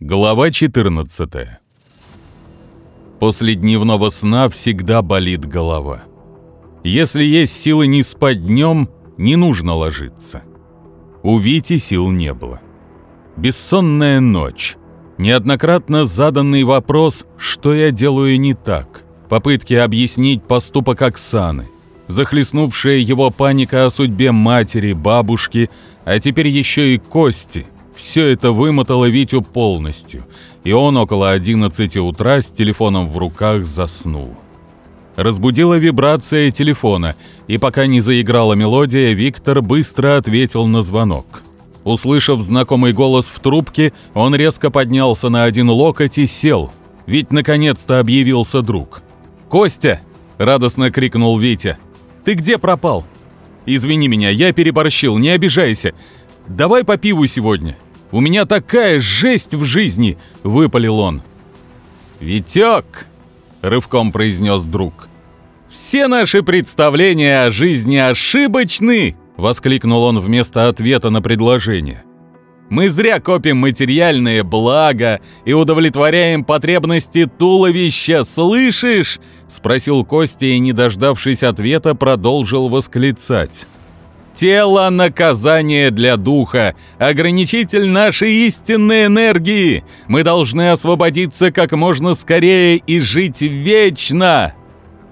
Глава 14 После дневного сна всегда болит голова. Если есть силы не спать днем, не нужно ложиться. У Вити сил не было. Бессонная ночь. Неоднократно заданный вопрос «что я делаю не так?» Попытки объяснить поступок Оксаны. Захлестнувшая его паника о судьбе матери, бабушки, а теперь еще и Кости – все это вымотало Витю полностью, и он около 11 утра с телефоном в руках заснул. Разбудила вибрация телефона, и пока не заиграла мелодия, Виктор быстро ответил на звонок. Услышав знакомый голос в трубке, он резко поднялся на один локоть и сел, ведь наконец-то объявился друг. «Костя!» – радостно крикнул Витя. «Ты где пропал?» «Извини меня, я переборщил, не обижайся. Давай по пиву сегодня». У меня такая жесть в жизни!» — выпалил он. «Витек!» — рывком произнес друг. «Все наши представления о жизни ошибочны!» — воскликнул он вместо ответа на предложение. «Мы зря копим материальные блага и удовлетворяем потребности туловища, слышишь?» — спросил Костя и, не дождавшись ответа, продолжил восклицать. Тело – наказание для духа, ограничитель нашей истинной энергии. Мы должны освободиться как можно скорее и жить вечно.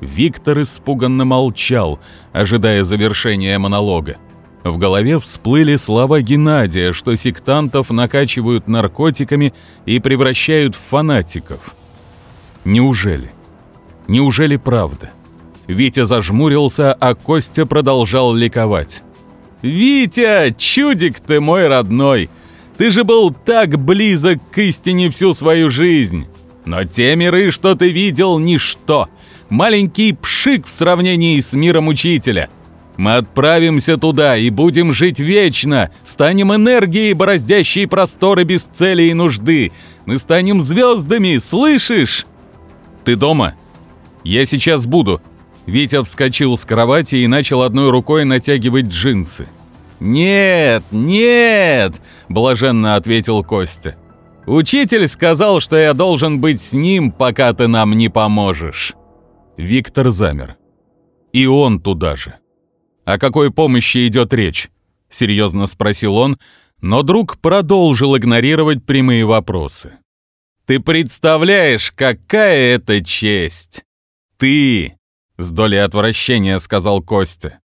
Виктор испуганно молчал, ожидая завершения монолога. В голове всплыли слова Геннадия, что сектантов накачивают наркотиками и превращают в фанатиков. Неужели? Неужели правда? Витя зажмурился, а Костя продолжал ликовать. «Витя, чудик ты мой родной! Ты же был так близок к истине всю свою жизнь! Но те миры, что ты видел, ничто! Маленький пшик в сравнении с миром учителя!» Мы отправимся туда и будем жить вечно, станем энергией, бороздящей просторы без цели и нужды. Мы станем звездами, слышишь? Ты дома? Я сейчас буду. Витя вскочил с кровати и начал одной рукой натягивать джинсы. «Нет, нет!» – блаженно ответил Костя. «Учитель сказал, что я должен быть с ним, пока ты нам не поможешь». Виктор замер. И он туда же. «О какой помощи идет речь?» – серьезно спросил он, но друг продолжил игнорировать прямые вопросы. «Ты представляешь, какая это честь!» «Ты!» С долей отвращения сказал Костя.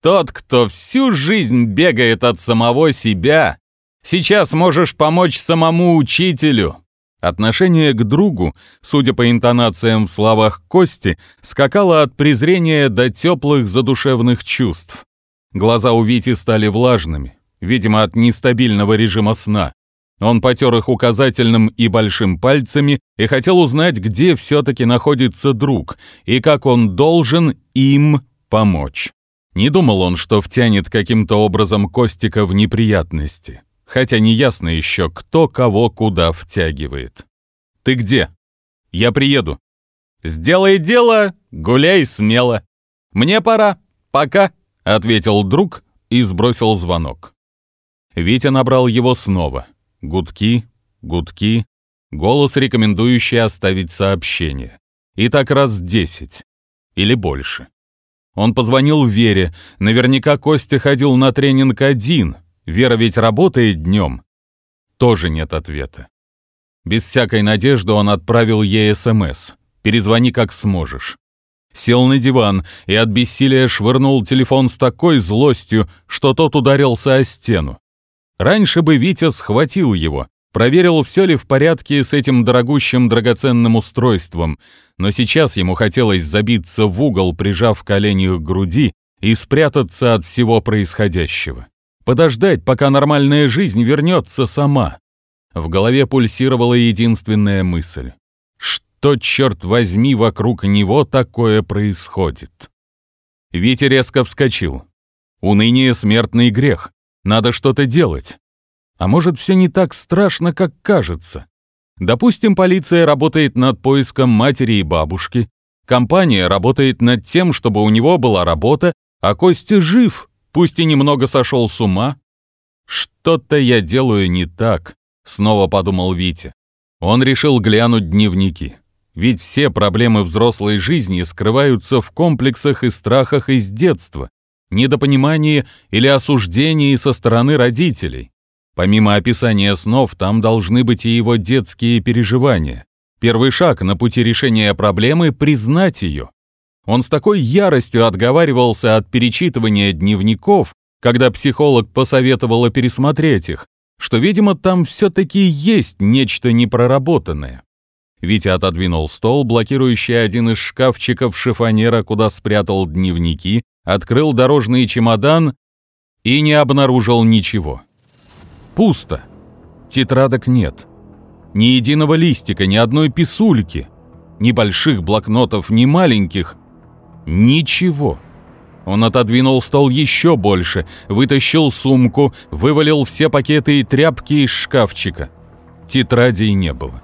Тот, кто всю жизнь бегает от самого себя, сейчас можешь помочь самому учителю. Отношение к другу, судя по интонациям в словах Кости, скакало от презрения до теплых задушевных чувств. Глаза у Вити стали влажными, видимо, от нестабильного режима сна. Он потер их указательным и большим пальцами и хотел узнать, где все-таки находится друг и как он должен им помочь. Не думал он, что втянет каким-то образом Костика в неприятности, хотя не ясно еще, кто кого куда втягивает. «Ты где?» «Я приеду». «Сделай дело, гуляй смело. Мне пора. Пока», — ответил друг и сбросил звонок. Витя набрал его снова. Гудки, гудки, голос, рекомендующий оставить сообщение. И так раз десять. Или больше. Он позвонил Вере. Наверняка Костя ходил на тренинг один. Вера ведь работает днем. Тоже нет ответа. Без всякой надежды он отправил ей СМС. «Перезвони как сможешь». Сел на диван и от бессилия швырнул телефон с такой злостью, что тот ударился о стену. Раньше бы Витя схватил его, проверил, все ли в порядке с этим дорогущим драгоценным устройством, но сейчас ему хотелось забиться в угол, прижав колени к груди и спрятаться от всего происходящего. Подождать, пока нормальная жизнь вернется сама. В голове пульсировала единственная мысль. Что, черт возьми, вокруг него такое происходит? Витя резко вскочил. Уныние — смертный грех. Надо что-то делать. А может, все не так страшно, как кажется? Допустим, полиция работает над поиском матери и бабушки, компания работает над тем, чтобы у него была работа, а Костя жив, пусть и немного сошел с ума. Что-то я делаю не так, снова подумал Витя. Он решил глянуть дневники. Ведь все проблемы взрослой жизни скрываются в комплексах и страхах из детства, недопонимании или осуждении со стороны родителей. Помимо описания снов, там должны быть и его детские переживания. Первый шаг на пути решения проблемы — признать ее. Он с такой яростью отговаривался от перечитывания дневников, когда психолог посоветовала пересмотреть их, что, видимо, там все-таки есть нечто непроработанное. Витя отодвинул стол, блокирующий один из шкафчиков шифонера, куда спрятал дневники, открыл дорожный чемодан и не обнаружил ничего. Пусто. Тетрадок нет. Ни единого листика, ни одной писульки. Ни больших блокнотов, ни маленьких. Ничего. Он отодвинул стол еще больше, вытащил сумку, вывалил все пакеты и тряпки из шкафчика. Тетрадей не было.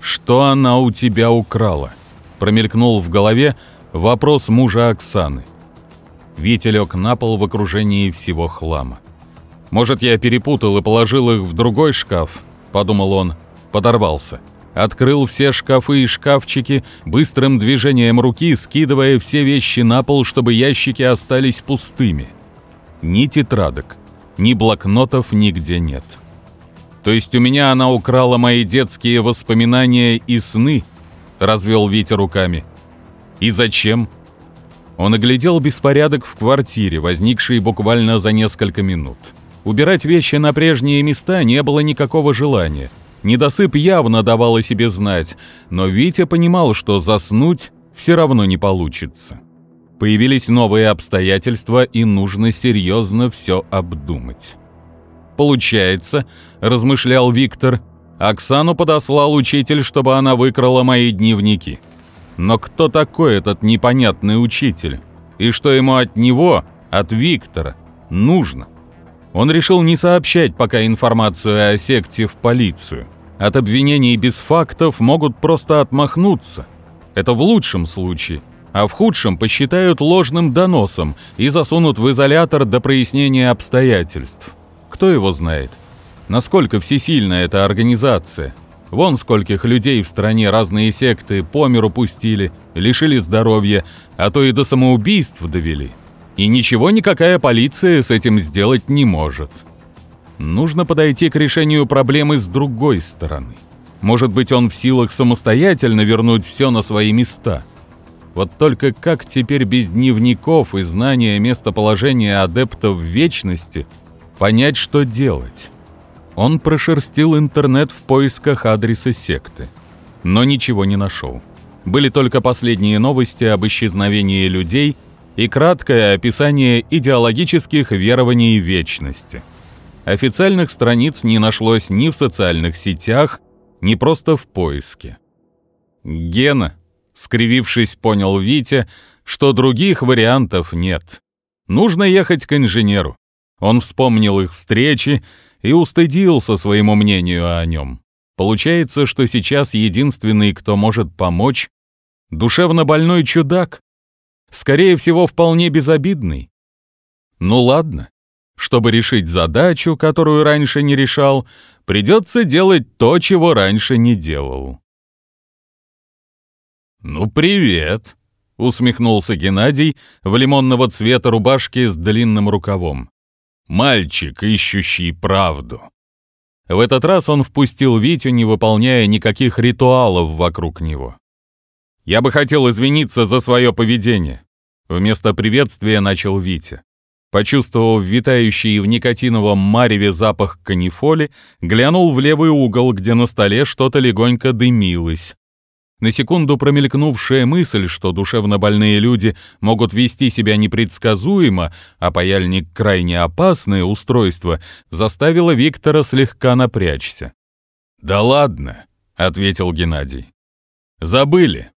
«Что она у тебя украла?» Промелькнул в голове вопрос мужа Оксаны. Витя лег на пол в окружении всего хлама. «Может, я перепутал и положил их в другой шкаф?» – подумал он. Подорвался. Открыл все шкафы и шкафчики, быстрым движением руки скидывая все вещи на пол, чтобы ящики остались пустыми. Ни тетрадок, ни блокнотов нигде нет. То есть у меня она украла мои детские воспоминания и сны, развел Витя руками. И зачем? Он оглядел беспорядок в квартире, возникший буквально за несколько минут. Убирать вещи на прежние места не было никакого желания. Недосып явно давал о себе знать, но Витя понимал, что заснуть все равно не получится. Появились новые обстоятельства, и нужно серьезно все обдумать. Получается, размышлял Виктор, Оксану подослал учитель, чтобы она выкрала мои дневники. Но кто такой этот непонятный учитель? И что ему от него, от Виктора, нужно? Он решил не сообщать пока информацию о секте в полицию. От обвинений без фактов могут просто отмахнуться. Это в лучшем случае. А в худшем посчитают ложным доносом и засунут в изолятор до прояснения обстоятельств. Кто его знает? Насколько всесильна эта организация? Вон скольких людей в стране разные секты по миру пустили, лишили здоровья, а то и до самоубийств довели. И ничего никакая полиция с этим сделать не может. Нужно подойти к решению проблемы с другой стороны. Может быть, он в силах самостоятельно вернуть все на свои места. Вот только как теперь без дневников и знания местоположения адептов вечности – понять, что делать. Он прошерстил интернет в поисках адреса секты, но ничего не нашел. Были только последние новости об исчезновении людей и краткое описание идеологических верований вечности. Официальных страниц не нашлось ни в социальных сетях, ни просто в поиске. «Гена», — скривившись, понял Витя, что других вариантов нет. Нужно ехать к инженеру. Он вспомнил их встречи и устыдился своему мнению о нем. Получается, что сейчас единственный, кто может помочь, душевно больной чудак. Скорее всего, вполне безобидный. Ну ладно, чтобы решить задачу, которую раньше не решал, придется делать то, чего раньше не делал. «Ну, привет!» — усмехнулся Геннадий в лимонного цвета рубашке с длинным рукавом мальчик, ищущий правду. В этот раз он впустил Витю, не выполняя никаких ритуалов вокруг него. «Я бы хотел извиниться за свое поведение», — вместо приветствия начал Витя. Почувствовав витающий в никотиновом мареве запах канифоли, глянул в левый угол, где на столе что-то легонько дымилось. На секунду промелькнувшая мысль, что душевно больные люди могут вести себя непредсказуемо, а паяльник крайне опасное устройство, заставила Виктора слегка напрячься. «Да ладно», — ответил Геннадий. «Забыли».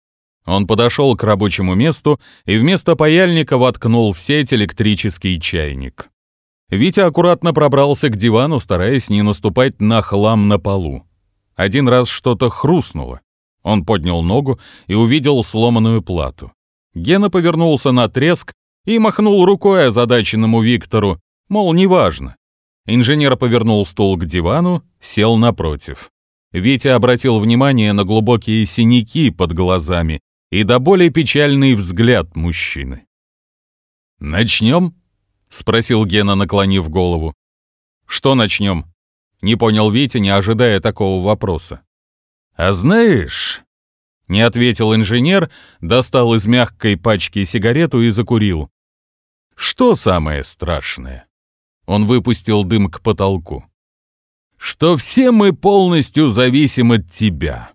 Он подошел к рабочему месту и вместо паяльника воткнул в сеть электрический чайник. Витя аккуратно пробрался к дивану, стараясь не наступать на хлам на полу. Один раз что-то хрустнуло. Он поднял ногу и увидел сломанную плату. Гена повернулся на треск и махнул рукой озадаченному Виктору, мол, неважно. Инженер повернул стул к дивану, сел напротив. Витя обратил внимание на глубокие синяки под глазами и до более печальный взгляд мужчины. «Начнем?» — спросил Гена, наклонив голову. «Что начнем?» — не понял Витя, не ожидая такого вопроса. «А знаешь...» — не ответил инженер, достал из мягкой пачки сигарету и закурил. «Что самое страшное?» Он выпустил дым к потолку. «Что все мы полностью зависим от тебя.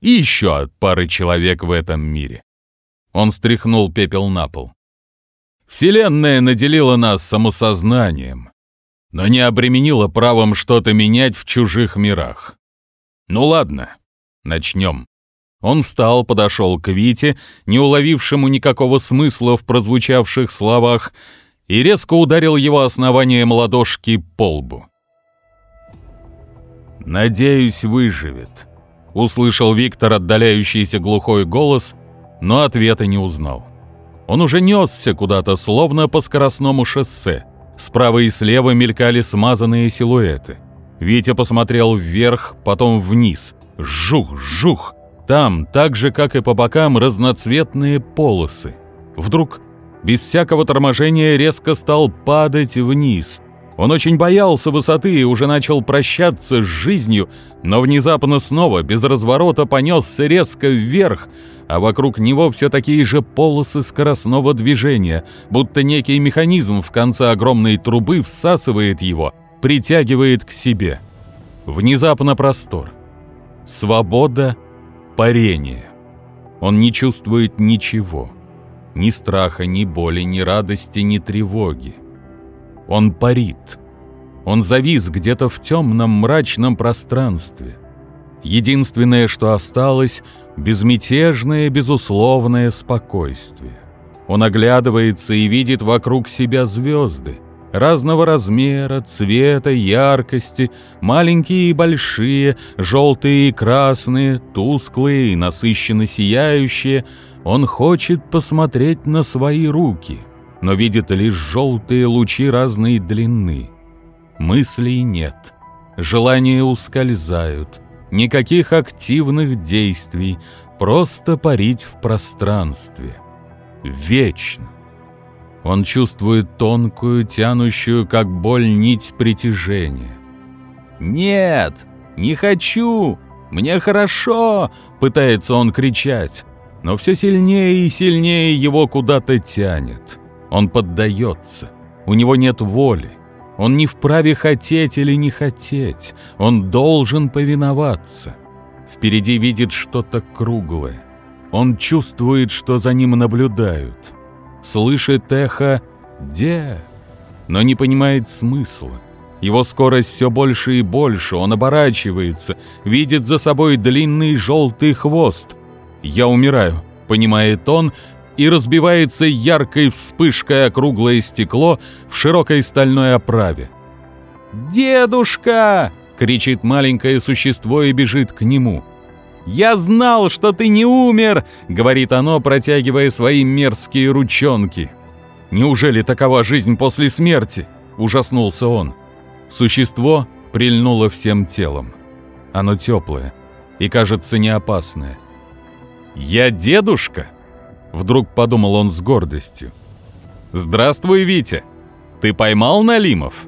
И еще от пары человек в этом мире». Он стряхнул пепел на пол. «Вселенная наделила нас самосознанием, но не обременила правом что-то менять в чужих мирах. Ну ладно, начнем». Он встал, подошел к Вите, не уловившему никакого смысла в прозвучавших словах, и резко ударил его основанием ладошки по лбу. «Надеюсь, выживет», — услышал Виктор отдаляющийся глухой голос, но ответа не узнал. Он уже несся куда-то, словно по скоростному шоссе. Справа и слева мелькали смазанные силуэты. Витя посмотрел вверх, потом вниз. Жух, жух! Там, так же, как и по бокам, разноцветные полосы. Вдруг без всякого торможения резко стал падать вниз. Он очень боялся высоты и уже начал прощаться с жизнью, но внезапно снова, без разворота, понесся резко вверх, а вокруг него все такие же полосы скоростного движения, будто некий механизм в конце огромной трубы всасывает его, притягивает к себе. Внезапно простор. Свобода, парение. Он не чувствует ничего. Ни страха, ни боли, ни радости, ни тревоги. Он парит. Он завис где-то в темном мрачном пространстве. Единственное, что осталось — безмятежное, безусловное спокойствие. Он оглядывается и видит вокруг себя звезды, разного размера, цвета, яркости, маленькие и большие, желтые и красные, тусклые и насыщенно сияющие — он хочет посмотреть на свои руки, но видит лишь желтые лучи разной длины. Мыслей нет, желания ускользают, никаких активных действий, просто парить в пространстве. Вечно. Он чувствует тонкую, тянущую, как боль, нить притяжения. «Нет, не хочу! Мне хорошо!» — пытается он кричать но все сильнее и сильнее его куда-то тянет. Он поддается. У него нет воли. Он не вправе хотеть или не хотеть. Он должен повиноваться. Впереди видит что-то круглое. Он чувствует, что за ним наблюдают. Слышит эхо «Де?», но не понимает смысла. Его скорость все больше и больше, он оборачивается, видит за собой длинный желтый хвост — «Я умираю», — понимает он, и разбивается яркой вспышкой округлое стекло в широкой стальной оправе. «Дедушка!» — кричит маленькое существо и бежит к нему. «Я знал, что ты не умер!» — говорит оно, протягивая свои мерзкие ручонки. «Неужели такова жизнь после смерти?» — ужаснулся он. Существо прильнуло всем телом. Оно теплое и, кажется, не опасное. «Я дедушка?» Вдруг подумал он с гордостью. «Здравствуй, Витя! Ты поймал Налимов?»